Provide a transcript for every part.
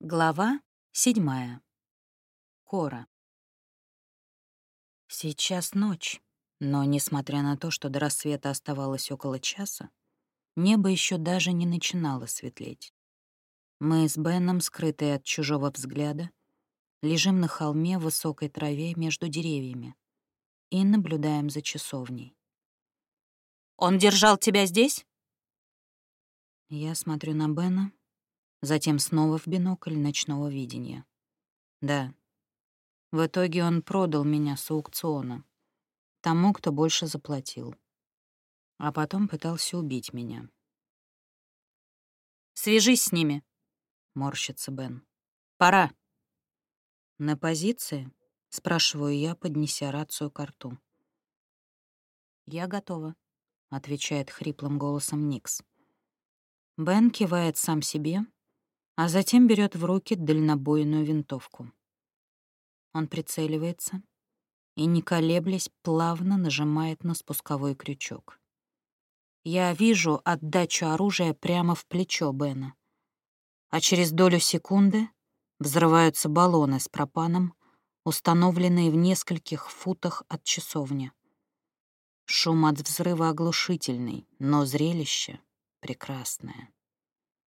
Глава седьмая. Кора. Сейчас ночь, но, несмотря на то, что до рассвета оставалось около часа, небо еще даже не начинало светлеть. Мы с Беном, скрытые от чужого взгляда, лежим на холме в высокой траве между деревьями и наблюдаем за часовней. «Он держал тебя здесь?» Я смотрю на Бена, затем снова в бинокль ночного видения. Да. В итоге он продал меня с аукциона. Тому, кто больше заплатил. А потом пытался убить меня. «Свяжись с ними», — морщится Бен. «Пора». «На позиции?» — спрашиваю я, поднеся рацию к рту. «Я готова», — отвечает хриплым голосом Никс. Бен кивает сам себе, а затем берет в руки дальнобойную винтовку. Он прицеливается и, не колеблясь, плавно нажимает на спусковой крючок. Я вижу отдачу оружия прямо в плечо Бена, а через долю секунды взрываются баллоны с пропаном, установленные в нескольких футах от часовни. Шум от взрыва оглушительный, но зрелище прекрасное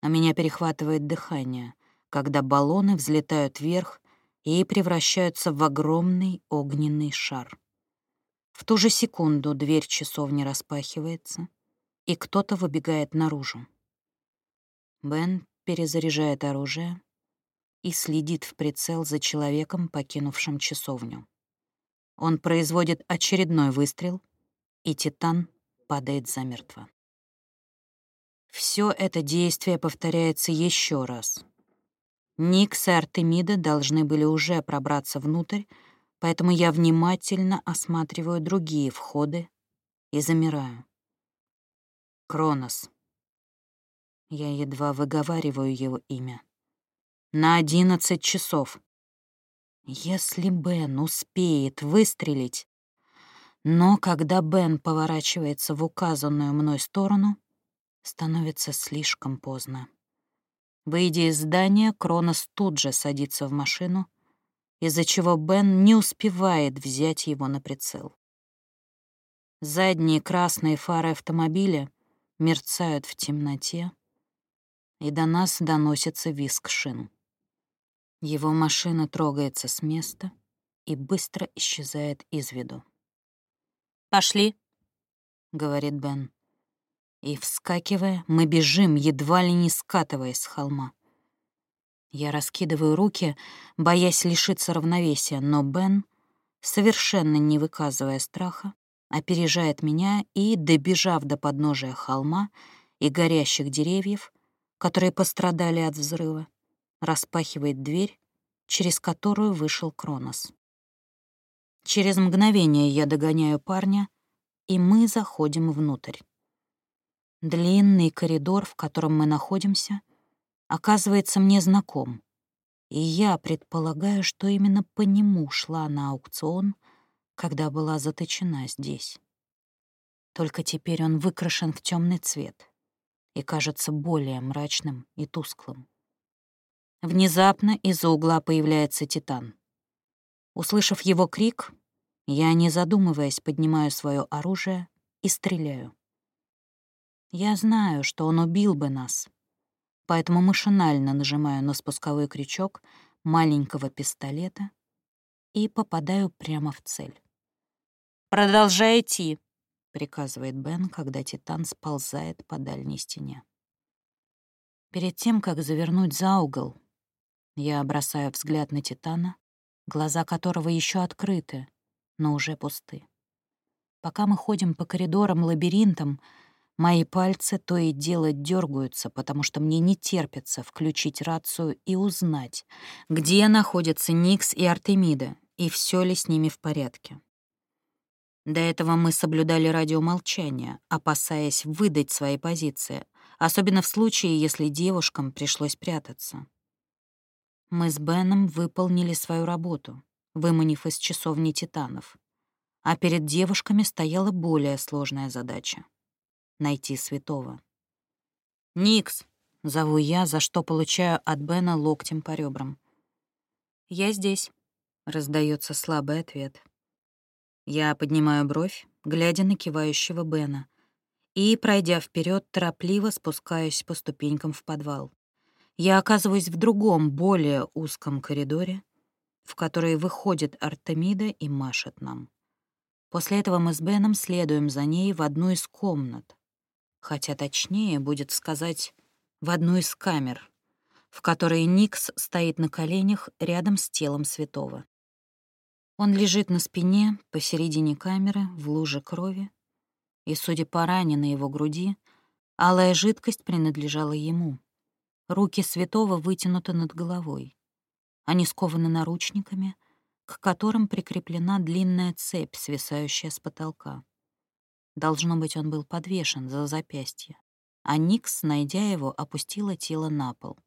а меня перехватывает дыхание, когда баллоны взлетают вверх и превращаются в огромный огненный шар. В ту же секунду дверь часовни распахивается, и кто-то выбегает наружу. Бен перезаряжает оружие и следит в прицел за человеком, покинувшим часовню. Он производит очередной выстрел, и Титан падает замертво. Все это действие повторяется еще раз. Никс и Артемида должны были уже пробраться внутрь, поэтому я внимательно осматриваю другие входы и замираю. Кронос. Я едва выговариваю его имя. На одиннадцать часов. Если Бен успеет выстрелить... Но когда Бен поворачивается в указанную мной сторону, становится слишком поздно. Выйдя из здания, Кронос тут же садится в машину, из-за чего Бен не успевает взять его на прицел. Задние красные фары автомобиля мерцают в темноте, и до нас доносится визг шин. Его машина трогается с места и быстро исчезает из виду. «Пошли», — говорит Бен. И, вскакивая, мы бежим, едва ли не скатываясь с холма. Я раскидываю руки, боясь лишиться равновесия, но Бен, совершенно не выказывая страха, опережает меня и, добежав до подножия холма и горящих деревьев, которые пострадали от взрыва, распахивает дверь, через которую вышел Кронос. Через мгновение я догоняю парня, и мы заходим внутрь. Длинный коридор, в котором мы находимся, оказывается мне знаком, и я предполагаю, что именно по нему шла на аукцион, когда была заточена здесь. Только теперь он выкрашен в темный цвет и кажется более мрачным и тусклым. Внезапно из-за угла появляется Титан. Услышав его крик, я, не задумываясь, поднимаю свое оружие и стреляю. Я знаю, что он убил бы нас, поэтому машинально нажимаю на спусковой крючок маленького пистолета и попадаю прямо в цель. «Продолжай идти», — приказывает Бен, когда Титан сползает по дальней стене. Перед тем, как завернуть за угол, я бросаю взгляд на Титана, глаза которого еще открыты, но уже пусты. Пока мы ходим по коридорам-лабиринтам, Мои пальцы то и дело дергаются, потому что мне не терпится включить рацию и узнать, где находятся Никс и Артемида, и все ли с ними в порядке. До этого мы соблюдали радиомолчание, опасаясь выдать свои позиции, особенно в случае, если девушкам пришлось прятаться. Мы с Беном выполнили свою работу, выманив из часовни титанов, а перед девушками стояла более сложная задача найти святого. «Никс, Зову я, за что получаю от Бена локтем по ребрам. «Я здесь», — раздается слабый ответ. Я поднимаю бровь, глядя на кивающего Бена, и, пройдя вперед, торопливо спускаюсь по ступенькам в подвал. Я оказываюсь в другом, более узком коридоре, в который выходит Артемида и машет нам. После этого мы с Беном следуем за ней в одну из комнат, хотя точнее будет сказать в одну из камер, в которой Никс стоит на коленях рядом с телом святого. Он лежит на спине посередине камеры в луже крови, и, судя по ране на его груди, алая жидкость принадлежала ему. Руки святого вытянуты над головой. Они скованы наручниками, к которым прикреплена длинная цепь, свисающая с потолка. Должно быть, он был подвешен за запястье а Никс, найдя его, опустила тело на пол.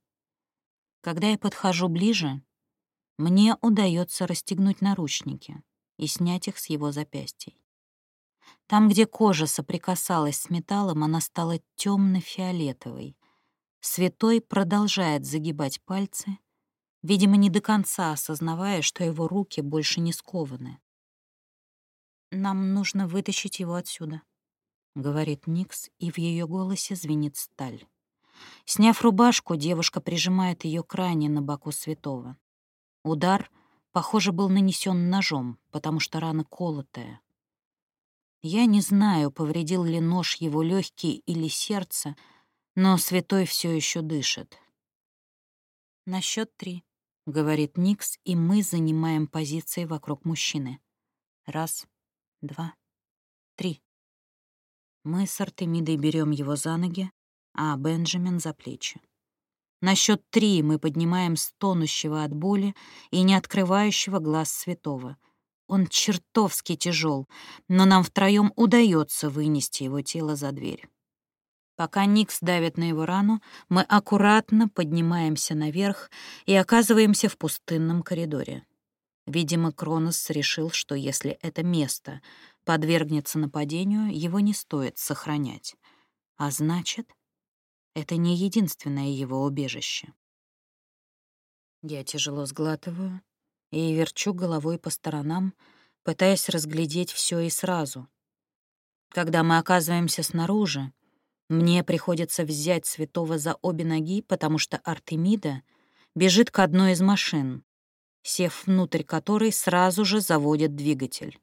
Когда я подхожу ближе, мне удается расстегнуть наручники и снять их с его запястий. Там, где кожа соприкасалась с металлом, она стала темно-фиолетовой. Святой продолжает загибать пальцы, видимо, не до конца осознавая, что его руки больше не скованы. «Нам нужно вытащить его отсюда», — говорит Никс, и в ее голосе звенит сталь. Сняв рубашку, девушка прижимает ее к ране на боку святого. Удар, похоже, был нанесен ножом, потому что рана колотая. Я не знаю, повредил ли нож его легкие или сердце, но святой все еще дышит. «На счет три», — говорит Никс, и мы занимаем позиции вокруг мужчины. Раз, два, три. Мы с Артемидой берем его за ноги, а Бенджамин — за плечи. На счет три мы поднимаем стонущего от боли и не открывающего глаз святого. Он чертовски тяжел, но нам втроем удается вынести его тело за дверь. Пока Никс давит на его рану, мы аккуратно поднимаемся наверх и оказываемся в пустынном коридоре. Видимо, Кронос решил, что если это место подвергнется нападению, его не стоит сохранять. А значит, это не единственное его убежище. Я тяжело сглатываю и верчу головой по сторонам, пытаясь разглядеть все и сразу. Когда мы оказываемся снаружи, мне приходится взять святого за обе ноги, потому что Артемида бежит к одной из машин, сев внутрь которой сразу же заводит двигатель.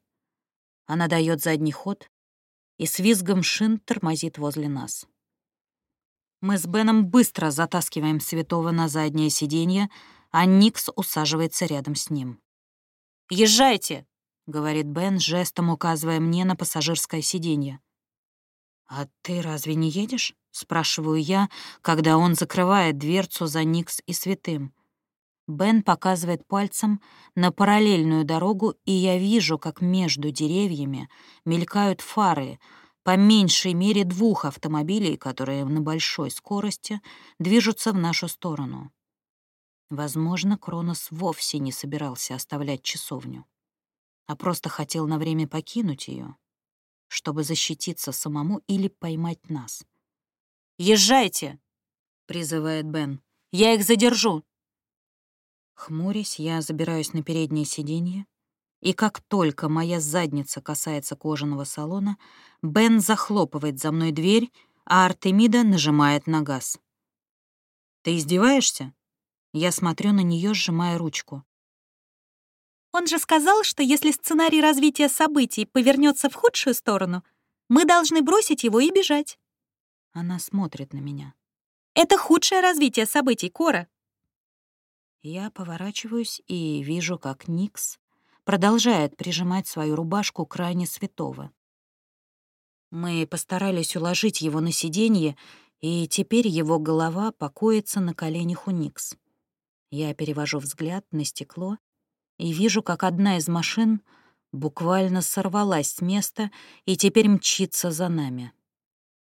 Она дает задний ход и с визгом шин тормозит возле нас. Мы с Беном быстро затаскиваем Святого на заднее сиденье, а Никс усаживается рядом с ним. «Езжайте!» — говорит Бен, жестом указывая мне на пассажирское сиденье. «А ты разве не едешь?» — спрашиваю я, когда он закрывает дверцу за Никс и Святым. Бен показывает пальцем на параллельную дорогу, и я вижу, как между деревьями мелькают фары, по меньшей мере двух автомобилей, которые на большой скорости движутся в нашу сторону. Возможно, Кронос вовсе не собирался оставлять часовню, а просто хотел на время покинуть ее, чтобы защититься самому или поймать нас. «Езжайте!» — призывает Бен. «Я их задержу!» Хмурясь, я забираюсь на переднее сиденье, и как только моя задница касается кожаного салона, Бен захлопывает за мной дверь, а Артемида нажимает на газ. «Ты издеваешься?» Я смотрю на нее, сжимая ручку. «Он же сказал, что если сценарий развития событий повернется в худшую сторону, мы должны бросить его и бежать». Она смотрит на меня. «Это худшее развитие событий, Кора. Я поворачиваюсь и вижу, как Никс продолжает прижимать свою рубашку к ране святого. Мы постарались уложить его на сиденье, и теперь его голова покоится на коленях у Никс. Я перевожу взгляд на стекло и вижу, как одна из машин буквально сорвалась с места и теперь мчится за нами.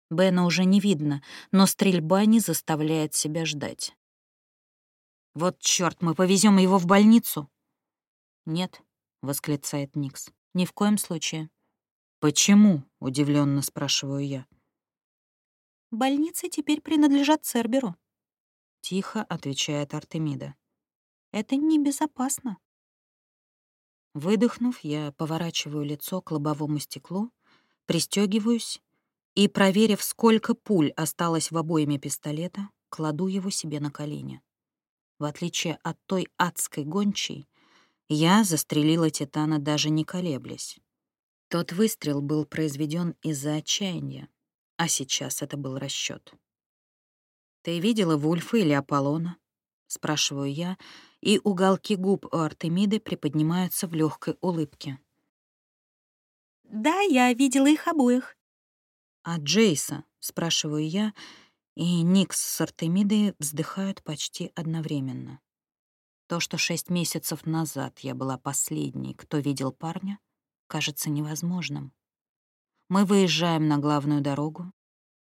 Бена уже не видно, но стрельба не заставляет себя ждать. Вот чёрт, мы повезем его в больницу. Нет, восклицает Никс. Ни в коем случае. Почему? удивленно спрашиваю я. Больницы теперь принадлежат Церберу, тихо отвечает Артемида. Это небезопасно. Выдохнув, я поворачиваю лицо к лобовому стеклу, пристегиваюсь и, проверив, сколько пуль осталось в обойме пистолета, кладу его себе на колени. В отличие от той адской гончей, я застрелила Титана даже не колеблясь. Тот выстрел был произведен из-за отчаяния, а сейчас это был расчет. «Ты видела Вульфа или Аполлона?» — спрашиваю я, и уголки губ у Артемиды приподнимаются в легкой улыбке. «Да, я видела их обоих». «А Джейса?» — спрашиваю я, и Никс с Артемидой вздыхают почти одновременно. То, что шесть месяцев назад я была последней, кто видел парня, кажется невозможным. Мы выезжаем на главную дорогу,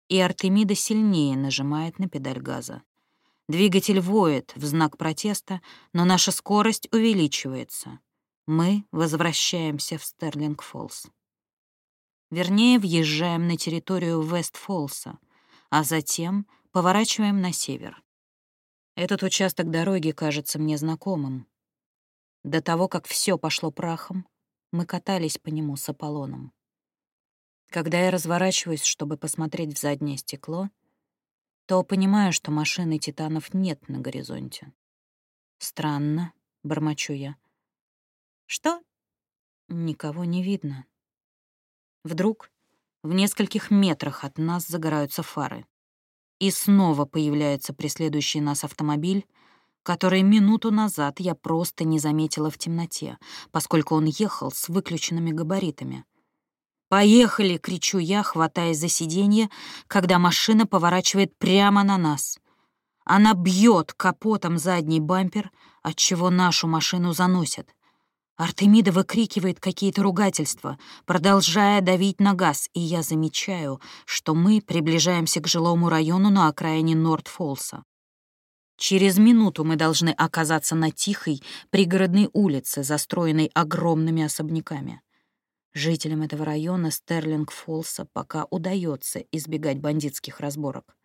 и Артемида сильнее нажимает на педаль газа. Двигатель воет в знак протеста, но наша скорость увеличивается. Мы возвращаемся в Стерлинг-Фоллс. Вернее, въезжаем на территорию Вест-Фоллса, а затем поворачиваем на север. Этот участок дороги кажется мне знакомым. До того, как все пошло прахом, мы катались по нему с Аполлоном. Когда я разворачиваюсь, чтобы посмотреть в заднее стекло, то понимаю, что машины титанов нет на горизонте. Странно, бормочу я. Что? Никого не видно. Вдруг в нескольких метрах от нас загораются фары. И снова появляется преследующий нас автомобиль, который минуту назад я просто не заметила в темноте, поскольку он ехал с выключенными габаритами. «Поехали!» — кричу я, хватаясь за сиденье, когда машина поворачивает прямо на нас. Она бьет капотом задний бампер, отчего нашу машину заносит. Артемида выкрикивает какие-то ругательства, продолжая давить на газ, и я замечаю, что мы приближаемся к жилому району на окраине Норд-Фолса. Через минуту мы должны оказаться на тихой пригородной улице, застроенной огромными особняками. Жителям этого района Стерлинг-Фолса пока удается избегать бандитских разборок.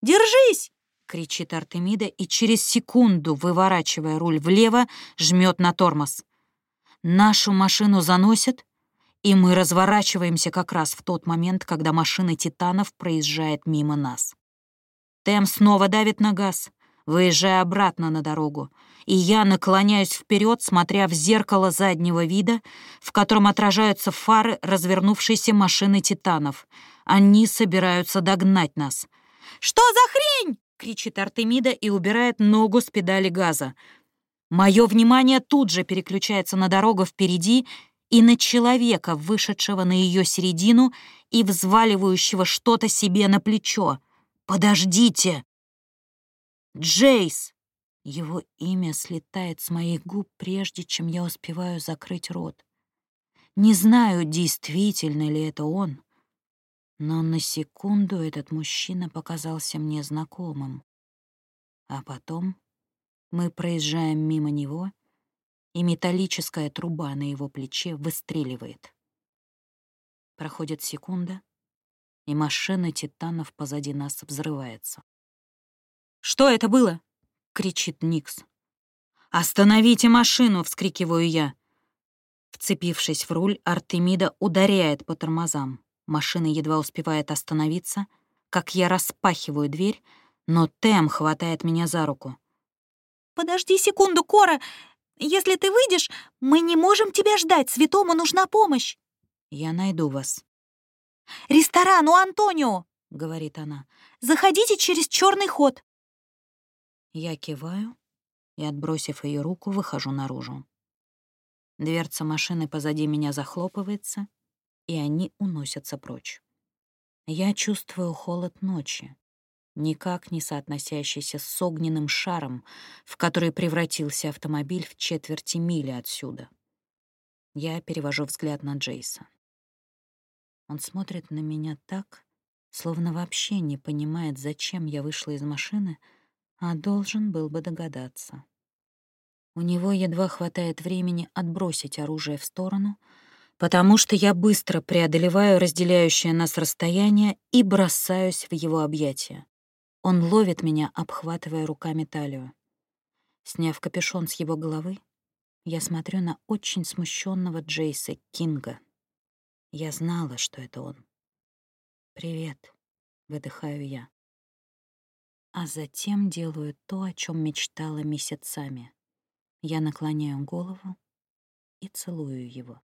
«Держись!» — кричит Артемида и через секунду, выворачивая руль влево, жмет на тормоз. Нашу машину заносит, и мы разворачиваемся как раз в тот момент, когда машина «Титанов» проезжает мимо нас. Тем снова давит на газ, выезжая обратно на дорогу, и я наклоняюсь вперед, смотря в зеркало заднего вида, в котором отражаются фары развернувшейся машины «Титанов». Они собираются догнать нас. «Что за хрень?» — кричит Артемида и убирает ногу с педали газа. Мое внимание тут же переключается на дорогу впереди и на человека, вышедшего на ее середину и взваливающего что-то себе на плечо. «Подождите!» «Джейс!» Его имя слетает с моих губ, прежде чем я успеваю закрыть рот. Не знаю, действительно ли это он, но на секунду этот мужчина показался мне знакомым. А потом мы проезжаем мимо него, и металлическая труба на его плече выстреливает. Проходит секунда, и машина титанов позади нас взрывается. «Что это было?» — кричит Никс. «Остановите машину!» — вскрикиваю я. Вцепившись в руль, Артемида ударяет по тормозам. Машина едва успевает остановиться, как я распахиваю дверь, но Тем хватает меня за руку. «Подожди секунду, Кора! Если ты выйдешь, мы не можем тебя ждать, святому нужна помощь!» «Я найду вас». «Ресторан у Антонио!» — говорит она. «Заходите через черный ход». Я киваю и, отбросив ее руку, выхожу наружу. Дверца машины позади меня захлопывается, и они уносятся прочь. Я чувствую холод ночи, никак не соотносящийся с огненным шаром, в который превратился автомобиль в четверти мили отсюда. Я перевожу взгляд на Джейса. Он смотрит на меня так, словно вообще не понимает, зачем я вышла из машины — а должен был бы догадаться. У него едва хватает времени отбросить оружие в сторону, потому что я быстро преодолеваю разделяющее нас расстояние и бросаюсь в его объятия. Он ловит меня, обхватывая руками талию. Сняв капюшон с его головы, я смотрю на очень смущенного Джейса Кинга. Я знала, что это он. «Привет», — выдыхаю я. А затем делаю то, о чем мечтала месяцами. Я наклоняю голову и целую его.